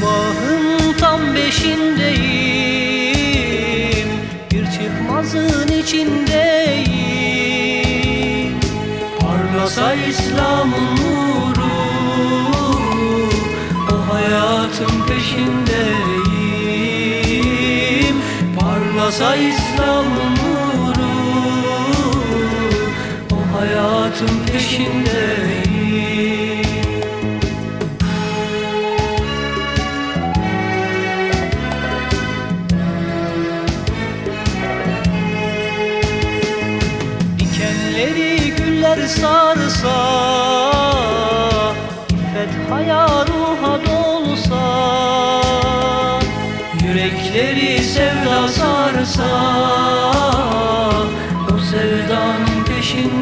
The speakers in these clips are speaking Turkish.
Sabahın tam beşindeyim Bir çıkmazın içindeyim. Parlasa İslam'ın nuru O hayatın peşindeyim. Parlasa İslam'ın nuru O hayatın peşindeyim. Güller sarsa İffet haya ruha dolsa Yürekleri sevda sarsa O sevdanın peşindeyim.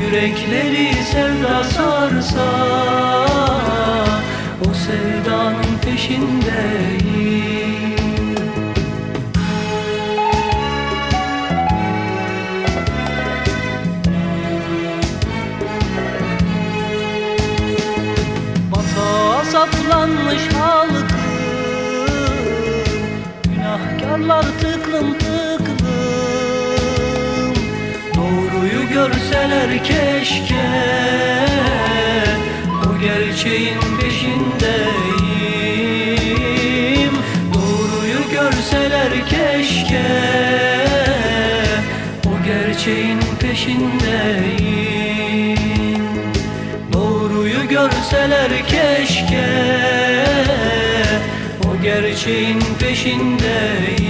Yürekleri sevda sarsa O sevdanın peşindeyim saplanmış halkım Günahkarlar tıklım tıklım. Doğruyu görseler keşke. O gerçeğin peşindeyim. Doğruyu görseler keşke. O gerçeğin peşindeyim görseler keşke. O gerçeğin peşindeyim